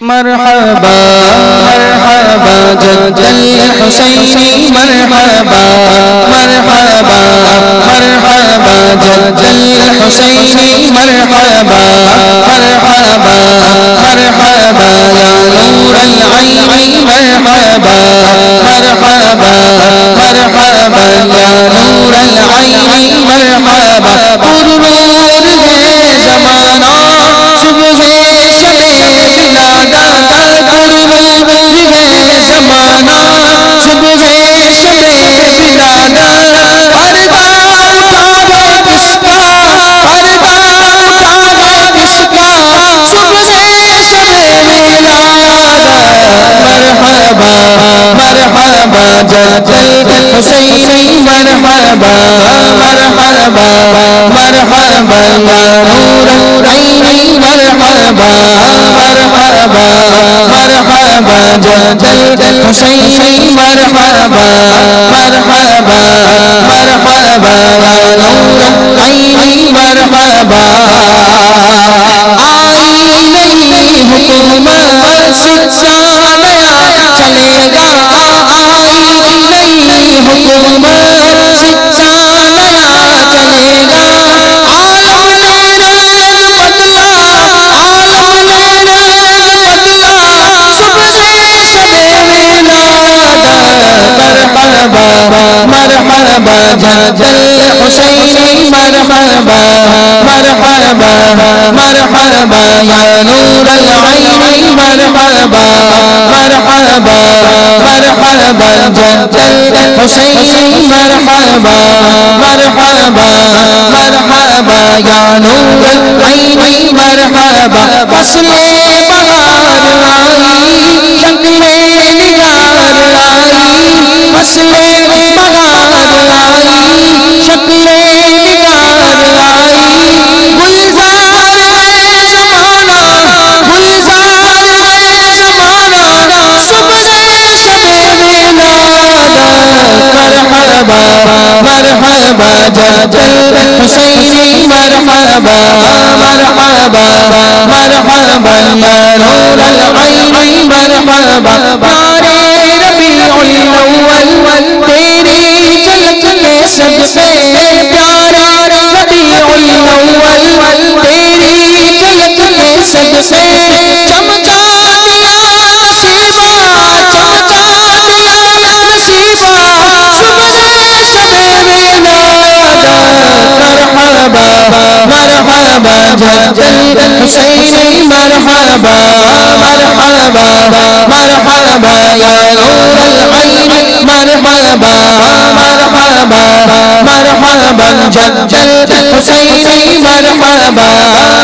مرحبا مرحبا جد الحسین مرحبا مرحبا حسین مرحبا مرحبا مرحبا یا نور العین مرحبا مرحبا مرحبا جد الحسین مرحبا مرحبا مرحبا مرحبا الحسین مرحبا مرحبا مرحبا یا نور العین مرحبا مرحبا مرحبا جد الحسین مرحبا مرحبا مرحبا یا نور العین مرحبا فصل جد الحسین مرحبا مرحبا مرحبا یا نور مرحبا. الحسین مرحبا مرحبا مرحبا، یا نور العین، مرحبا مرحبا مرحبا، جد الحسین مرحبا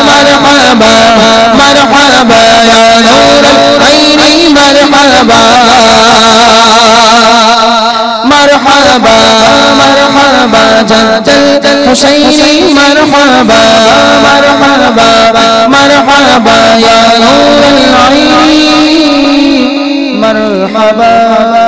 مرحبا مرحبا، یا نور العین، مرحبا مرحبا مرحبا جد حسین مرحبا مرحبا مرحبا یا نور العین. مرحبا.